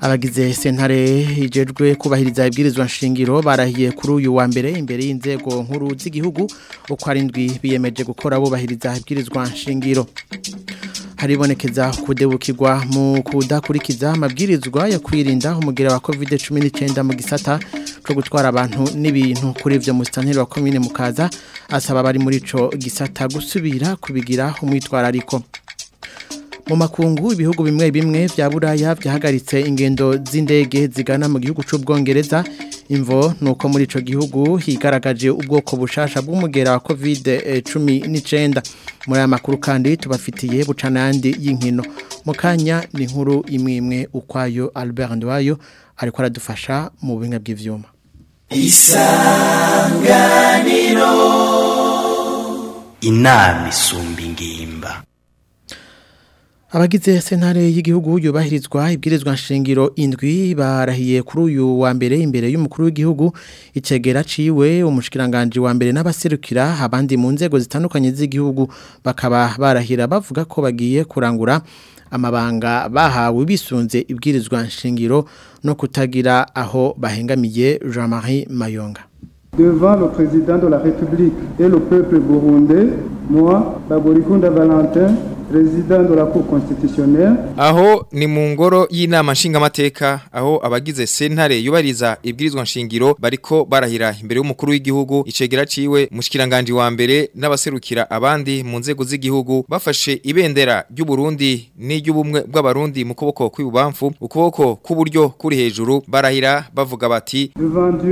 abagize sentare ijejwe kubahiriza ibwirizwa nshingiro barahiye kuri uyu wa mbere imbere y'inzego nkuru z'igihugu uko arindwi biyemeje gukora bubahiriza ibwirizwa nshingiro haribonekeza kudebukirwa mu kudakurikiza amabwirizwa yo kwirinda umugera wa covid cumi n'icyenda mu gisata cyo gutwara abantu n'ibintu kuri ibyo wa komine mukaza asaba abari muri icyo gisata gusubira kubigira umwitwarariko mu makungu ibihugu bimwe bimwe bya buraya byahagaritse ingendo z'indege zigana mu gihugu cy'ubwongereza imvo ni uko muri icyo gihugu higaragaje ubwoko bushasha bw'umugera wa covid cumi n'icyenda muri aya makuru kandi tubafitiye bucanayandi y'inkino mu kanya ni nkuru imwe ukwayo Albert Ndwayo ariko aradufasha mu buhinga bw'ibyuma isanganiro inama isumba abagize sentare y'igihugu yubahirizwa ibwirizwa nshingiro indwi barahiye kuri uyu wa mbere imbere y'umukuru w'igihugu icegera ciwe umushikiranganje wa mbere n'abaserukira abandi mu nzego zitandukanye z'igihugu bakaba barahira bavuga ko bagiye kurangura amabanga bahawe bisunze ibwirizwa nshingiro no kutagira aho bahengamiye Jean-Marie Mayonga Devant le président de la République et le peuple burundais, moi, Bagorikunda Valentin, perezida de constitutionnelle aho ni mu ngoro y'inama nshingamateka aho abagize sentare yubariza ibwirizwa nshingiro bariko barahira imbere y'umukuru w'igihugu icegera ciwe mushikiranganje wa mbere n'abaserukira abandi mu nzego z'igihugu bafashe ibendera ry'u Burundi n'iry'ubumwe bw'abarundi mu kuboko kw'ibubamfu ukuboko k'uburyo kuri hejuru barahira bavuga bati devant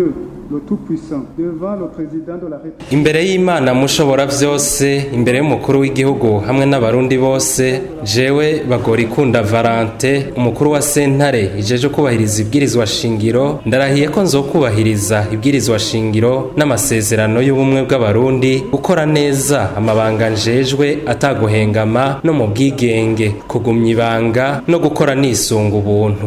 imbere y'imana mushobora byose imbere y'umukuru w'igihugu hamwe n'abarundi bose jewe bagora ikunda valante umukuru wa sentare ijeje kubahiriza ibwirizwa shingiro ndarahiye ko nzokubahiriza ibwirizwa shingiro n'amasezerano y'ubumwe bw'abarundi gukora neza amabanga njejwe ataguhengama no mu bwigenge kugumya ibanga no gukora nisunga ubuntu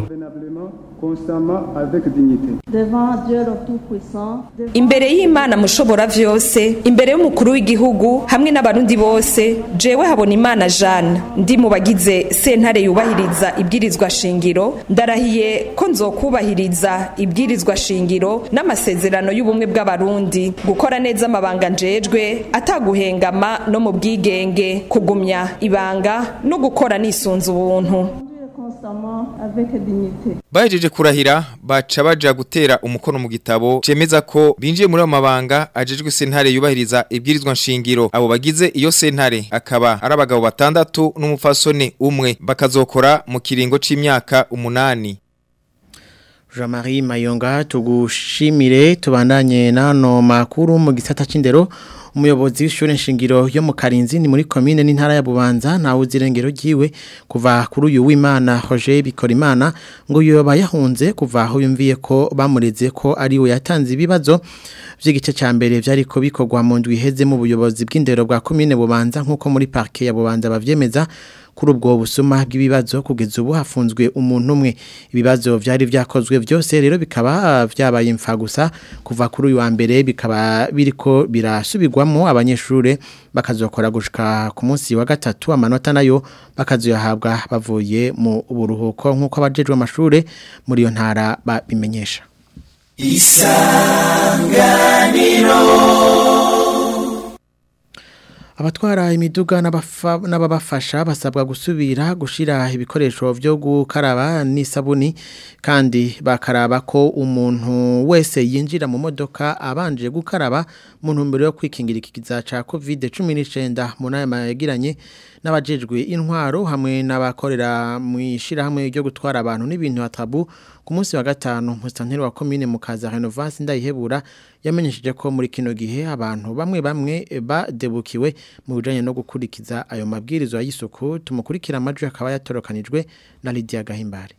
imbere y'imana mushobora byose imbere y'umukuru w'igihugu hamwe n'abarundi bose jewe habona imana jana ndi mu bagize sentare yubahiriza ibwirizwa shingiro ndarahiye ko nzokubahiriza ibwirizwa shingiro n'amasezerano y'ubumwe bw'abarundi gukora neza amabanga njejwe ataguhengama no mu bwigenge kugumya ibanga no gukora nisunze ubuntu bahejeje kurahira baca baja gutera umukono mu gitabo cemeza ko binjiye muri amabanga ajejwe Senare yubahiriza ibwirizwa shingiro abo bagize iyo Senare akaba ari abagabo batandatu n'umupfasoni umwe bakazokora mu kiringo c'imyaka umunani Jean-Marie Mayonga tugushimire tubandanye nano makuru mu gisata c'indero umuyobozi w'ishure nshingiro yo mu Karinzi ni muri commune n'intara ya Bubanza nawe uzirengero giwe kuva kuri uyu w'Imana Roger Bikorimana ngo yoba yahunze kuva aho yumviye ko bamureze ko ari we yatanze ibibazo by'igice cya mbere byari ko bikorwa mu ndwi heze mu buyobozi bw'indero bwa commune Bubanza nkuko muri parke ya Bubanza bavyemeza kuri ubwo busuma bw'ibibazo kugeza ubu hafunzwe umuntu umwe ibibazo byari byakozwe byose rero bikaba byabaye imfa gusa kuva kuri uyu wa mbere bikaba biriko birasubigwamo abanyeshuri bakazokora gushika ku munsi wa gatatu amanota nayo bakazoyahabwa bavuye mu buruhuko nk'uko abajejwe amashuri muri iyo ntara babimenyesha isanganiro abatwara imiduga n'ababafasha basabwa gusubira gushira ibikoresho byo gukaraba n'isabuni kandi bakaraba ko umuntu wese yinjira mu modoka abanje gukaraba mu ntumbero yo kwikingira ikiza cya kovide cumi n'icyenda mu nama yagiranye n'abajejwe intwaro hamwe n'abakorera mu ishyirahamwe ryo gutwara abantu n'ibintu hatabu ku munsi wa gatanu musitanteri wa komine mu kaza renovasi ndayihebura yamenyesheje ko muri kino gihe abantu bamwe bamwe badebukiwe mu bijyanye no gukurikiza ayo mabwiriza y'isuku tumukurikira amajwi akaba yatorokanijwe na Lydia Gahimbare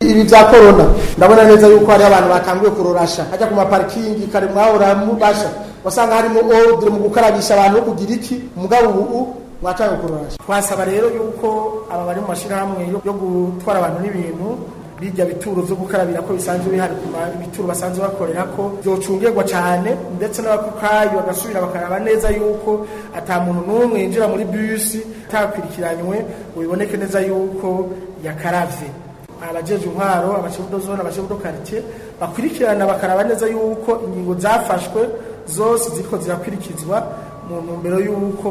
ibi bya korona ndabona neza yuko hari abantu batanguye kurorasha hajya ku maparikingi kare mwahora mubasha wasanga harimo odre mu gukarabisha abantu no kugira iki umugabo ubu washaka gukurura twasaba rero yuko aba bari mu mashyirahamwe yo gutwara abantu n'ibintu bijya bituro byo gukarabira ko bisanzwe bihari ku bituro basanzwe bakorera ko byocungirwa cyane ndetse n'abakukayi bagasubira bakaraba neza yuko ata muntu n'umwe yinjira muri bisi atakwirikiranywe ngo biboneke neza yuko yakaravye abajeje intwaro abacebudo zone abacebudo karitie bakurikirana bakaraba neza yuko ingingo zafashwe zose ziriko zirakwirakizwa mu ntumbero yuko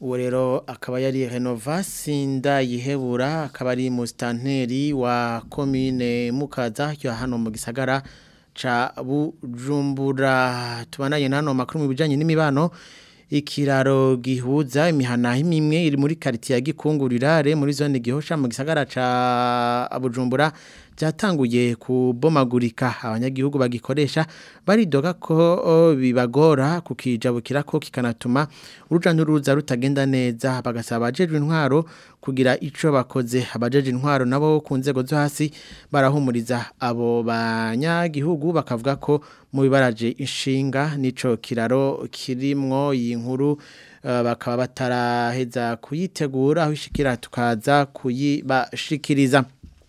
uwo rero akaba yari renova sinda yihebura akaba ari musitanteri wa komine mukaza yo hano mu gisagara ca bujumbura Tubananye nano makuru mu bijanye n'imibano ikiraro gihuza imihana imwe iri muri quartier ya Gikungurira re muri zone gihosha mu gisagara ca Bujumbura byatanguye kubomagurika abanyagihugu bagikoresha baridoga ko bibagora kukijabukira ko kikanatuma uruja n'uruza rutagenda neza bagasaba abajejwe intwaro kugira ico bakoze abajeje intwaro nabo ku nzego zo hasi barahumuriza abo banyagihugu bakavuga ko mu inshinga nico kiraro kirimwo iyi nkuru e, bakaba bataraheza kuyitegura aho ishikira tukaza kuyibashikiriza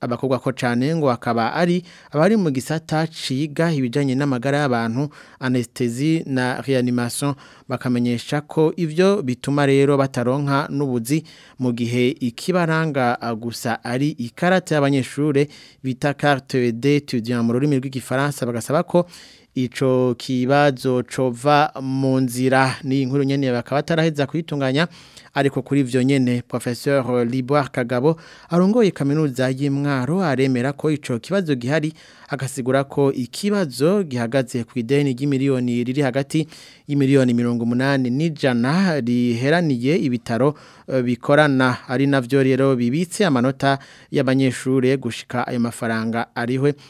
abakobwa ko cyane ngo akaba ari abari mu gisata ciga ibijyanye n'amagara y'abantu anesitezi na reanimation bakamenyesha ko ibyo bituma rero bataronka n'ubuzi mu gihe ikibaranga gusa ari ikarate y'abanyeshuri bita carte d'étudiant mu rurimi rw'igifaransa bagasaba ko ico kibazo cova mu nzira ni inkuru nyene bakaba taraheza kuyitunganya ariko kuri ivyo nyene professeur euh, Liboire Kagabo arongoye kaminuza y'Imwaro aremera ko ico kibazo gihari agasigura ko ikibazo gihagaze ku ideni ry'imiliyoni riri hagati y'imiliyoni 80 n'ijana riheraniye ibitaro euh, bikorana ari navyo rero bibitse amanota y'abanyeshure gushika ayo mafaranga ariho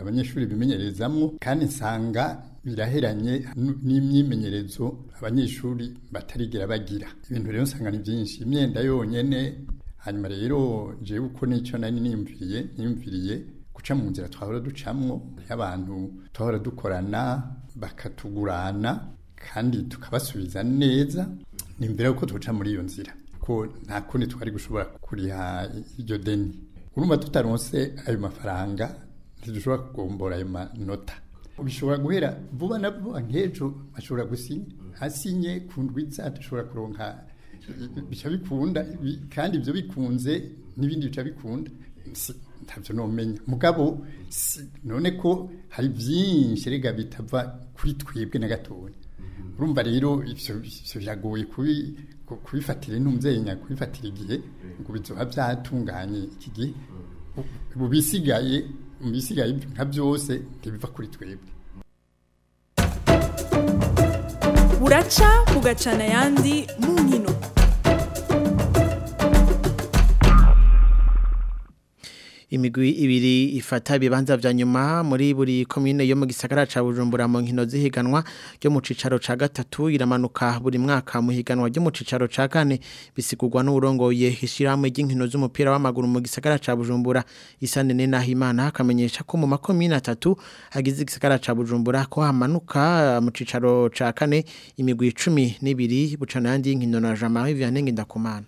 abanyeshuri bimenyerezamo kandi nsanga biraheranye n'imyimenyerezo abanyeshuri batarigera bagira ibintu rero usanga ni byinshi imyenda yonyine hanyuma rero jewe uko nicyo nari nimviriye nimviriye guca mu nzira twahora ducamwo abantu twahora dukorana bakatugurana kandi tukabasubiza neza nimvira ko tuca muri iyo nzira ko nta kundi twari gushobora kuriha iryo deni urumva tutaronse ayo mafaranga ntidushobora kugombora ayo manota bishobora guhera vuba na vuba nk'ejo ashobora gusinya asinye ku ndwiza adashobora kuronka bica bikunda kandi ibyo bikunze n'ibindi bica bikunda ntabyo numenya mugabo none ko hari byinshi rega bitava kuri twebwe na gatoya urumva rero ibyo biragoye kubifatira intumbenya kubifatira igihe ngo bizoba byatunganye iki gihe bisigaye mu bisigaye nka byose ntibiva kuri twebwe buracya bugacana yandi mu nkino imigwi ibiri ifata ibibanza vya nyuma muri buri komine yo mu gisagara ca Bujumbura mu nkino zihiganwa ryo mu cicaro ca gatatu iramanuka buri mwaka mu higanwa ryo mu cicaro ca kane bisigurwa n'urongoye hishiramo ry'inkino z'umupira w'amaguru mu gisagara ca Bujumbura isane ne nahimana akamenyesha ko mu makomine atatu agize igisagara ca Bujumbura ko hamanuka mu cicaro ca kane imigwi 12 bucana yandi y'inkino na Jamari Vianney Ndakumana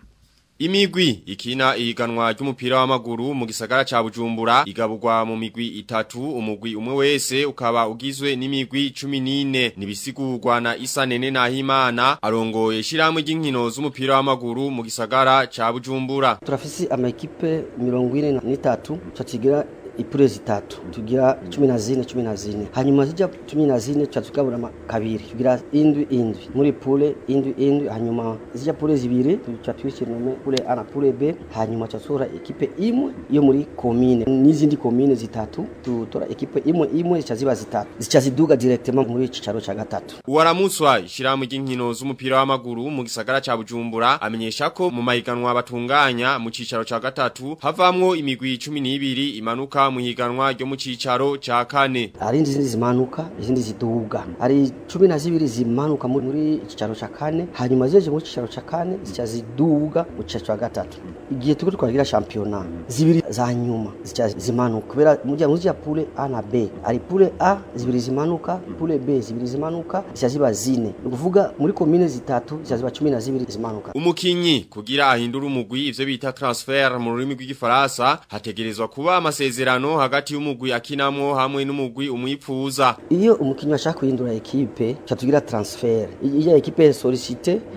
Imigwi ikina ihiganwa ry'umupira w'amaguru mu gisagara ca Bujumbura igabugwa mu migwi itatu umugwi umwe wese ukaba ugizwe n'imigwi 14 nibisigurwa na Isanene na Himana arongoye shiramwe ry'inkino z'umupira w'amaguru mu gisagara ca Bujumbura Turafisi ama equipe 43 cyatigira ipurezi zitatu tugira cumi na zine cumi na zine hanyuma zijya cumi na zine tuca tugabura kabiri tugira indwi indwi muri pure indwi indwi hanyuma zijya pure zibiri tuca twisirume pure a na pure b hanyuma tuca tora ekipe imwe yo muri komine n'izindi komine zitatu tutora ekipe imwe imwe zica ziba zitatu zica ziduga directement muri cicaro ca gatatu uwaramuswa ishirahamwe ry'inkino z'umupira w'amaguru mu gisagara cya Bujumbura amenyesha ko mu mahiganwa batunganya mu cicaro cya gatatu havamwo imigwi cumi n'ibiri imanuka kuboneka mu higanwa ryo mu cicaro ca kane ari izindi zimanuka izindi ziduga ari 12 zimanuka muri cicaro ca kane hanyuma zeje mu cicaro ca kane zica ziduga mu cicaro ca gatatu igihe tuko twagira championa zibiri za nyuma zica zimanuka kubera mujya ya pule A na B ari pule A zibiri zimanuka pule B zibiri zimanuka zica ziba zine nguvuga muri komine zitatu zica ziba 12 zimanuka umukinyi kugira ahindura umugwi ivyo bita transfer mu rurimi rw'igifaransa hategerezwa kuba amasezerano ingano hagati y'umugwi akinamwo hamwe n'umugwi umwipfuza iyo umukinnyi ashaka guhindura ekipe catugira transfer iya ekipe solicite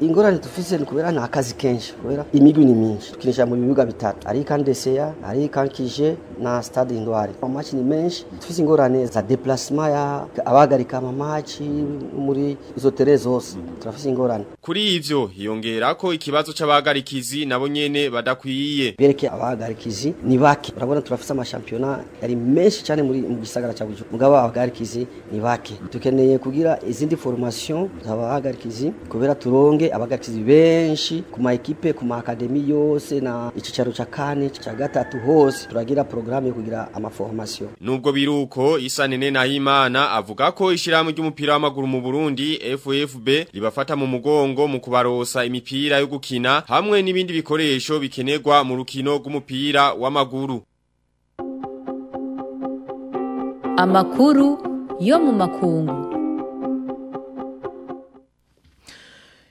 ingorane dufise ni kubera na kazi kenshi kubera imigwi ni myinshi tukinisha mu bibuga bitatu ari kandeseya ari kankije na stade indwari amachi ni menshi dufise ingorane za déplacement ya abagarika amachi muri izo tere zose ingorane kuri ivyo hiyongera ko ikibazo c'abagarikizi nabo nyene badakwiye bereke abagarikizi ni bake urabona turafise amashampiyona yari menshi cyane muri mu gisagara ca Bujumbura mugabo abahagarikizi ni bake dukeneye kugira izindi formation z'abahagarikizi kubera turonge abahagarikizi benshi ku ma ekipe ku ma akademi yose na icicaro ca kane ca gatatu hose turagira programme yo kugira ama formation nubwo biruko isanene nahimana avuga ko ishiramu ry'umupira w'amaguru mu Burundi FFB ribafata mu mugongo mu kubarosa imipira yo gukina hamwe n'ibindi bikoresho bikenerwa mu rukino rw'umupira w'amaguru amakuru yo mu makungu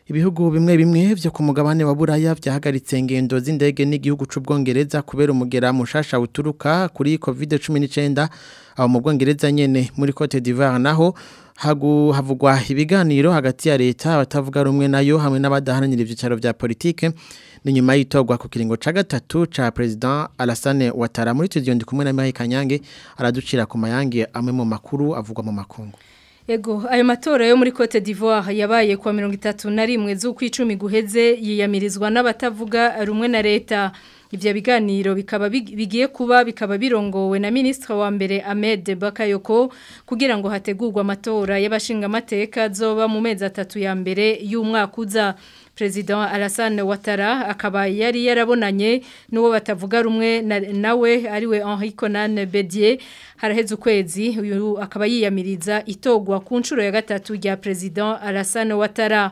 ibihugu bimwe bimwe byo ku mugabane wa buraya byahagaritse ingendo z'indege n'igihugu cy'ubwongereza kubera umugera mushasha uturuka kuri covid cumi n'icyenda aho mu bwongereza nyine muri cote d'ivoire naho havugwa ibiganiro hagati ya leta abatavuga rumwe nayo hamwe n'abadaharanira ibyicaro bya politiki. ni nyuma y'itorwa ku kiringo ca gatatu ca president Alassane Ouattara muri studio ndi kumwe na Mike Kanyange araducira ku mayange amwe mu makuru avugwa mu makungu Ego, ayo matora yo muri Cote d'Ivoire yabaye kwa mirongo itatu na rimwe z'ukwicumi guheze yiyamirizwa n'abatavuga rumwe na leta. Ivyo biganiro bikaba bigiye kuba bikaba birongowe na ministre wa mbere Ahmed Bakayoko kugira ngo hategurwe amatora y'abashinga mateka zoba mu mezi atatu ya mbere y'umwaka uza perezida Alassane Ouattara akaba yari yarabonanye n'uwo batavuga rumwe nawe ari we Henri Conan Bedier haraheze ukwezi uyu akaba yiyamiriza itogwa ku nshuro ya gatatu rya perezida Alassane Ouattara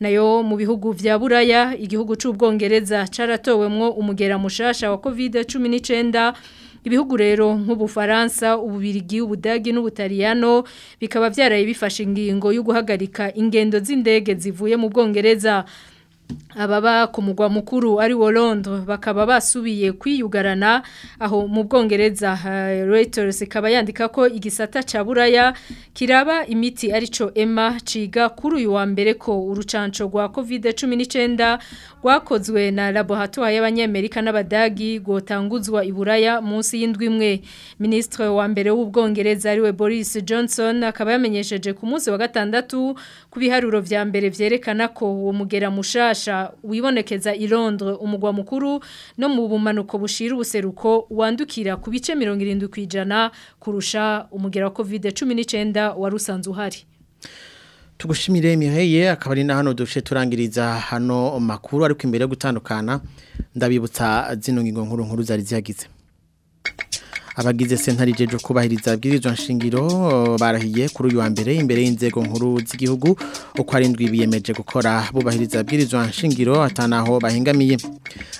nayo mu bihugu vya Buraya igihugu c'ubwongereza caratowemwo umugera mushasha wa COVID-19 ibihugu rero nk'ubufaransa ububirigi ubudage n'ubutariyano bikaba byaraye bifashe ingingo yo guhagarika ingendo z'indege zivuye mu bwongereza ababa ku mugwa mukuru ari wo Londres bakaba basubiye kwiyugarana aho mu bwongereza Reuters ikaba yandika ko igisata ca buraya kiraba imiti arico Emma ciga kuri uyu wa mbere ko urucanco rwa COVID-19 rwakozwe na laboratoire y'abanyamerika n'abadagi gotanguzwa i buraya munsi y'indwi imwe ministre wa mbere w'ubwongereza ari we Boris Johnson akaba yamenyesheje ku munsi wa gatandatu ku biharuro vya mbere vyerekana ko uwo mugera mushasha gufasha wibonekeza i Londres umugwa mukuru no mu bumanuko bushira ubuseruko wandukira ku bice 70 kwijana kurusha umugera wa COVID-19 warusanze uhari tugushimire mireye akaba ari na hano duce turangiriza hano makuru ariko imbere yo gutandukana ndabibutsa zino ngingo nkuru nkuru zari zihagize abagize sentare ijeje kubahiriza abwirizwa nshingiro oh, barahiye kuri uyu wa mbere imbere y'inzego nkuru z'igihugu uko arindwi biyemeje gukora bubahiriza abwirizwa nshingiro atanaho bahingamiye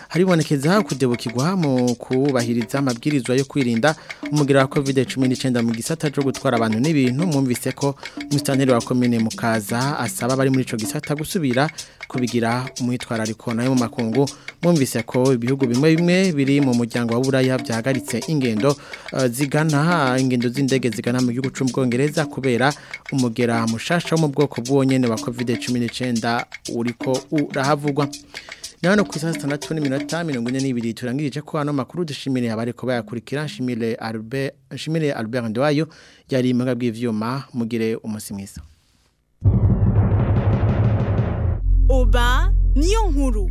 haribonekeza kudebukirwa mu kubahiriza amabwirizwa yo kwirinda umugira wa covid 19 mu gisata cyo gutwara abantu n'ibintu mwumvise ko musitanteri wa komine mukaza asaba bari muri ico gisata gusubira kubigira umwitwarariko nayo mu makungu mwumvise ko ibihugu bimwe bimwe biri mu muryango wa Buraya byahagaritse ingendo eh, zigana ingendo z'indege zigana mu gihugu cy'ubwongereza kubera umugera mushasha wo mu bwoko bw'uwonyene wa COVID-19 uriko urahavugwa Nano ku saa 6 n'iminota 42 turangirije ko hano makuru dushimire abari bayakurikira nshimire Albert nshimire Albert Ndoyo yari imbaga bw'ivyuma mugire umusimwiza Oba Nyong'huru.